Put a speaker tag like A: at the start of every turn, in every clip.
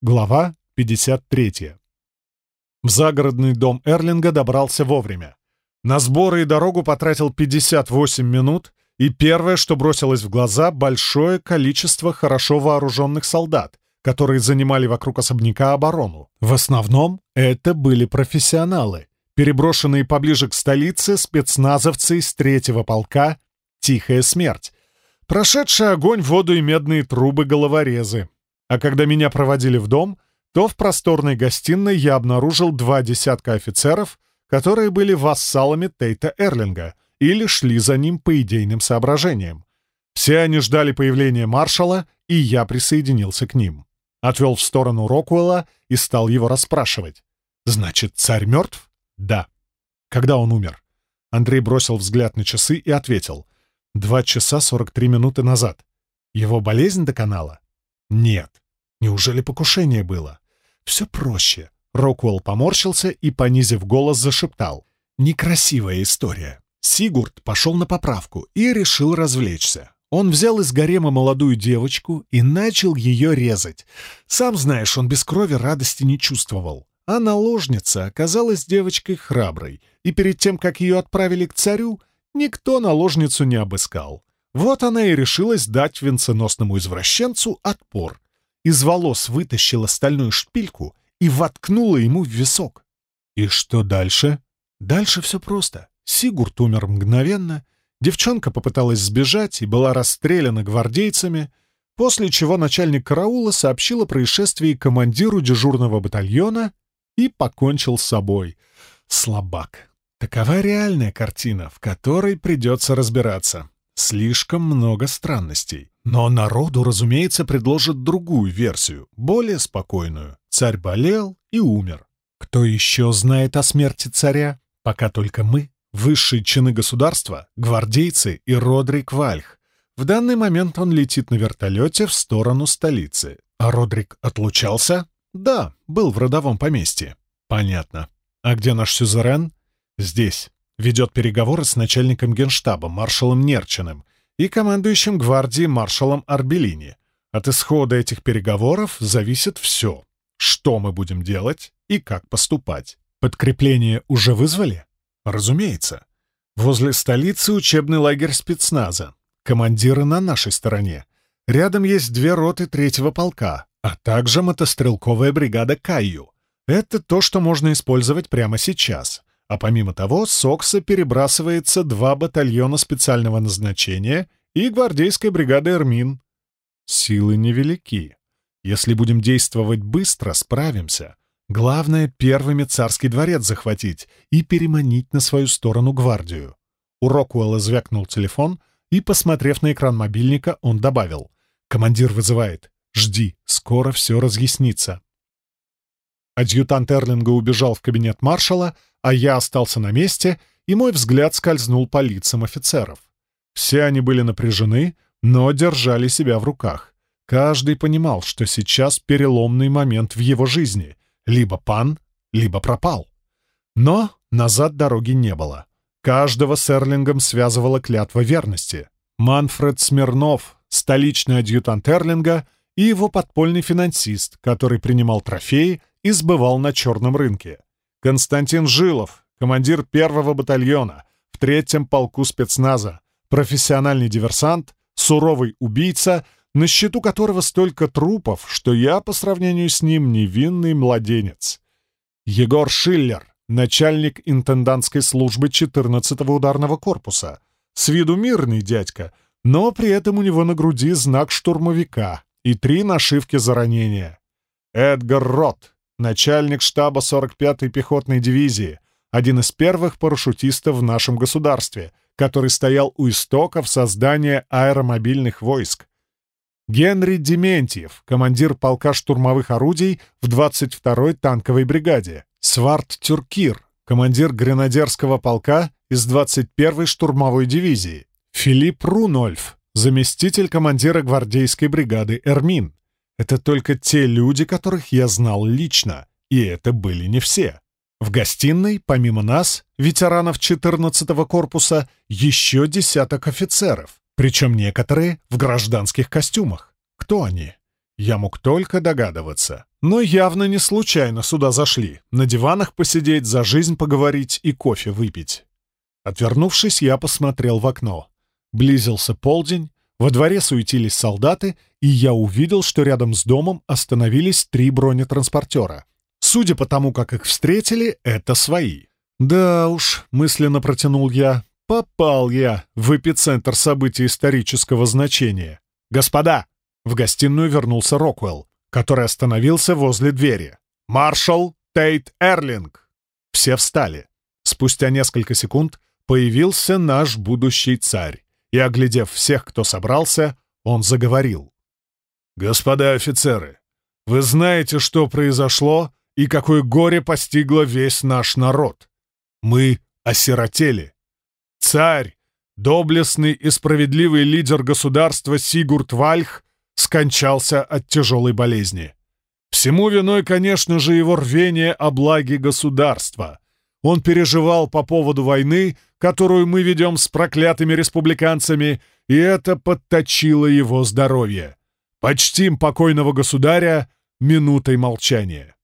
A: Глава 53. В загородный дом Эрлинга добрался вовремя. На сборы и дорогу потратил 58 минут, и первое, что бросилось в глаза — большое количество хорошо вооруженных солдат, которые занимали вокруг особняка оборону. В основном это были профессионалы, переброшенные поближе к столице спецназовцы из третьего полка «Тихая смерть», прошедшие огонь, воду и медные трубы головорезы. А когда меня проводили в дом, то в просторной гостиной я обнаружил два десятка офицеров, которые были вассалами Тейта Эрлинга или шли за ним по идейным соображениям. Все они ждали появления маршала, и я присоединился к ним. Отвел в сторону Роквелла и стал его расспрашивать. «Значит, царь мертв?» «Да». «Когда он умер?» Андрей бросил взгляд на часы и ответил. «Два часа сорок три минуты назад. Его болезнь доконала?» Нет. Неужели покушение было? Все проще. Роквелл поморщился и, понизив голос, зашептал. Некрасивая история. Сигурд пошел на поправку и решил развлечься. Он взял из гарема молодую девочку и начал ее резать. Сам знаешь, он без крови радости не чувствовал. А наложница оказалась девочкой храброй, и перед тем, как ее отправили к царю, никто наложницу не обыскал. Вот она и решилась дать венценосному извращенцу отпор. Из волос вытащила стальную шпильку и воткнула ему в висок. И что дальше? Дальше все просто. Сигурд умер мгновенно, девчонка попыталась сбежать и была расстреляна гвардейцами, после чего начальник караула сообщил о происшествии командиру дежурного батальона и покончил с собой. Слабак. Такова реальная картина, в которой придется разбираться. Слишком много странностей. Но народу, разумеется, предложат другую версию, более спокойную. Царь болел и умер. Кто еще знает о смерти царя? Пока только мы, высшие чины государства, гвардейцы и Родрик Вальх. В данный момент он летит на вертолете в сторону столицы. А Родрик отлучался? Да, был в родовом поместье. Понятно. А где наш сюзерен? Здесь ведет переговоры с начальником генштаба маршалом Нерчиным и командующим гвардии маршалом Арбелини. От исхода этих переговоров зависит все, что мы будем делать и как поступать. Подкрепление уже вызвали? Разумеется. Возле столицы учебный лагерь спецназа. Командиры на нашей стороне. Рядом есть две роты третьего полка, а также мотострелковая бригада Кайю. Это то, что можно использовать прямо сейчас. А помимо того, с Окса перебрасывается два батальона специального назначения и гвардейская бригада «Эрмин». Силы невелики. Если будем действовать быстро, справимся. Главное — первыми царский дворец захватить и переманить на свою сторону гвардию. У Рокуэлла звякнул телефон, и, посмотрев на экран мобильника, он добавил. «Командир вызывает. Жди, скоро все разъяснится». Адъютант Эрлинга убежал в кабинет маршала, а я остался на месте, и мой взгляд скользнул по лицам офицеров. Все они были напряжены, но держали себя в руках. Каждый понимал, что сейчас переломный момент в его жизни. Либо пан, либо пропал. Но назад дороги не было. Каждого с Эрлингом связывала клятва верности. Манфред Смирнов, столичный адъютант Эрлинга, и его подпольный финансист, который принимал трофеи и сбывал на черном рынке. Константин Жилов, командир первого батальона в третьем полку спецназа, профессиональный диверсант, суровый убийца, на счету которого столько трупов, что я по сравнению с ним невинный младенец. Егор Шиллер, начальник интендантской службы 14-го ударного корпуса. С виду мирный дядька, но при этом у него на груди знак штурмовика и три нашивки за ранение. Эдгар Рот, начальник штаба 45-й пехотной дивизии, один из первых парашютистов в нашем государстве, который стоял у истоков создания аэромобильных войск. Генри Дементьев, командир полка штурмовых орудий в 22-й танковой бригаде. Сварт Тюркир, командир гренадерского полка из 21-й штурмовой дивизии. Филипп Рунольф, заместитель командира гвардейской бригады «Эрмин». Это только те люди, которых я знал лично, и это были не все. В гостиной, помимо нас, ветеранов 14-го корпуса, еще десяток офицеров, причем некоторые в гражданских костюмах. Кто они? Я мог только догадываться. Но явно не случайно сюда зашли. На диванах посидеть, за жизнь поговорить и кофе выпить. Отвернувшись, я посмотрел в окно. Близился полдень, во дворе суетились солдаты, и я увидел, что рядом с домом остановились три бронетранспортера. Судя по тому, как их встретили, это свои. «Да уж», — мысленно протянул я, — «попал я в эпицентр событий исторического значения». «Господа!» — в гостиную вернулся Роквелл, который остановился возле двери. «Маршал Тейт Эрлинг!» Все встали. Спустя несколько секунд появился наш будущий царь и, оглядев всех, кто собрался, он заговорил. «Господа офицеры, вы знаете, что произошло и какое горе постигло весь наш народ. Мы осиротели. Царь, доблестный и справедливый лидер государства Сигурд Вальх, скончался от тяжелой болезни. Всему виной, конечно же, его рвение о благе государства. Он переживал по поводу войны которую мы ведем с проклятыми республиканцами, и это подточило его здоровье. Почтим покойного государя минутой молчания.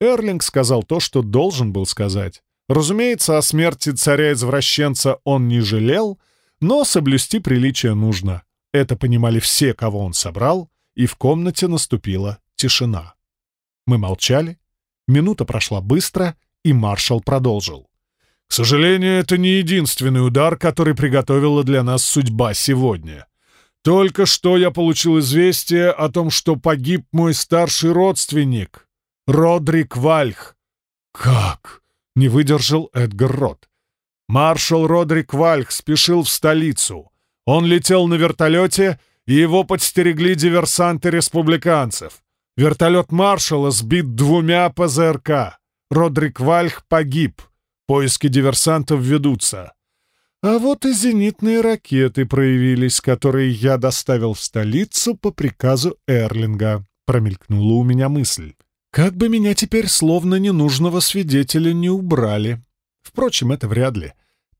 A: Эрлинг сказал то, что должен был сказать. Разумеется, о смерти царя-извращенца он не жалел, но соблюсти приличие нужно. Это понимали все, кого он собрал, и в комнате наступила тишина. Мы молчали, минута прошла быстро, и маршал продолжил. К сожалению, это не единственный удар, который приготовила для нас судьба сегодня. Только что я получил известие о том, что погиб мой старший родственник, Родрик Вальх. «Как?» — не выдержал Эдгар Рот. Маршал Родрик Вальх спешил в столицу. Он летел на вертолете, и его подстерегли диверсанты республиканцев. Вертолет маршала сбит двумя ПЗРК. Родрик Вальх погиб — Поиски диверсантов ведутся. А вот и зенитные ракеты проявились, которые я доставил в столицу по приказу Эрлинга. Промелькнула у меня мысль. Как бы меня теперь словно ненужного свидетеля не убрали. Впрочем, это вряд ли.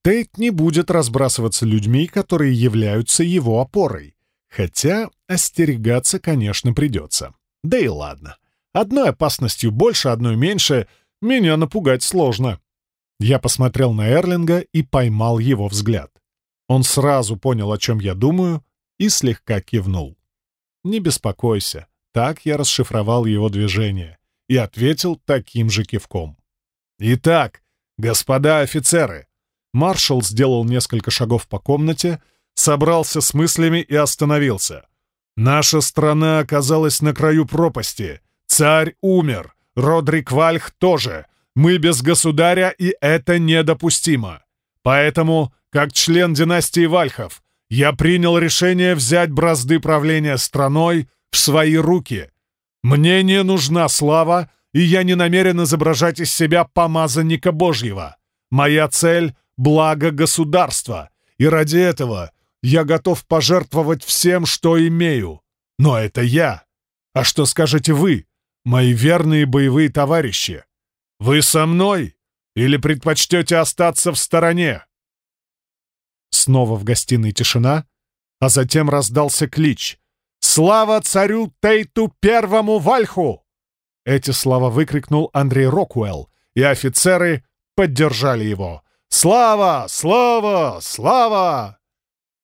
A: Тейт не будет разбрасываться людьми, которые являются его опорой. Хотя остерегаться, конечно, придется. Да и ладно. Одной опасностью больше, одной меньше меня напугать сложно. Я посмотрел на Эрлинга и поймал его взгляд. Он сразу понял, о чем я думаю, и слегка кивнул. «Не беспокойся», так я расшифровал его движение и ответил таким же кивком. «Итак, господа офицеры!» Маршал сделал несколько шагов по комнате, собрался с мыслями и остановился. «Наша страна оказалась на краю пропасти. Царь умер. Родрик Вальх тоже. Мы без государя, и это недопустимо. Поэтому, как член династии Вальхов, я принял решение взять бразды правления страной в свои руки. Мне не нужна слава, и я не намерен изображать из себя помазанника Божьего. Моя цель — благо государства, и ради этого я готов пожертвовать всем, что имею. Но это я. А что скажете вы, мои верные боевые товарищи? Вы со мной? Или предпочтете остаться в стороне?» Снова в гостиной тишина, а затем раздался клич. «Слава царю Тейту Первому Вальху!» Эти слова выкрикнул Андрей Рокуэлл, и офицеры поддержали его. «Слава! Слава! Слава!»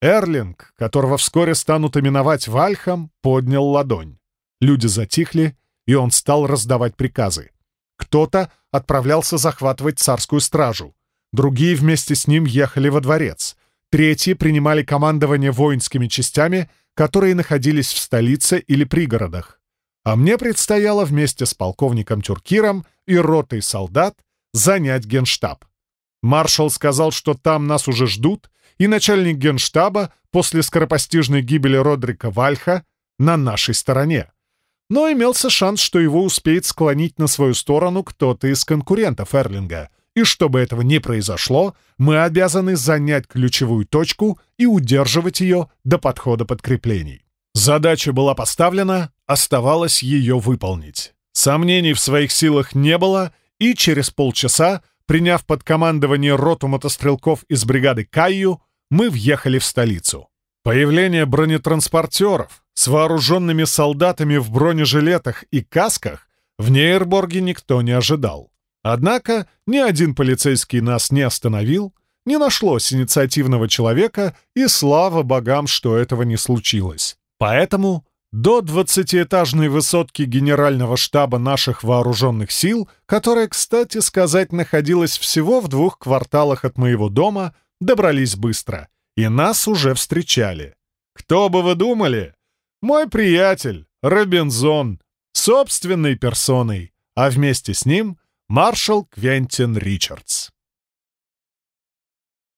A: Эрлинг, которого вскоре станут именовать Вальхом, поднял ладонь. Люди затихли, и он стал раздавать приказы. Кто-то отправлялся захватывать царскую стражу. Другие вместе с ним ехали во дворец. Третьи принимали командование воинскими частями, которые находились в столице или пригородах. А мне предстояло вместе с полковником Тюркиром и ротой солдат занять генштаб. Маршал сказал, что там нас уже ждут, и начальник генштаба после скоропостижной гибели Родрика Вальха на нашей стороне но имелся шанс, что его успеет склонить на свою сторону кто-то из конкурентов Эрлинга. И чтобы этого не произошло, мы обязаны занять ключевую точку и удерживать ее до подхода подкреплений. Задача была поставлена, оставалось ее выполнить. Сомнений в своих силах не было, и через полчаса, приняв под командование роту мотострелков из бригады Кайю, мы въехали в столицу. Появление бронетранспортеров с вооруженными солдатами в бронежилетах и касках в Нейрборге никто не ожидал. Однако ни один полицейский нас не остановил, не нашлось инициативного человека, и слава богам, что этого не случилось. Поэтому до двадцатиэтажной высотки генерального штаба наших вооруженных сил, которая, кстати сказать, находилась всего в двух кварталах от моего дома, добрались быстро, и нас уже встречали. Кто бы вы думали? Мой приятель, Робинзон, собственной персоной, а вместе с ним маршал Квентин Ричардс.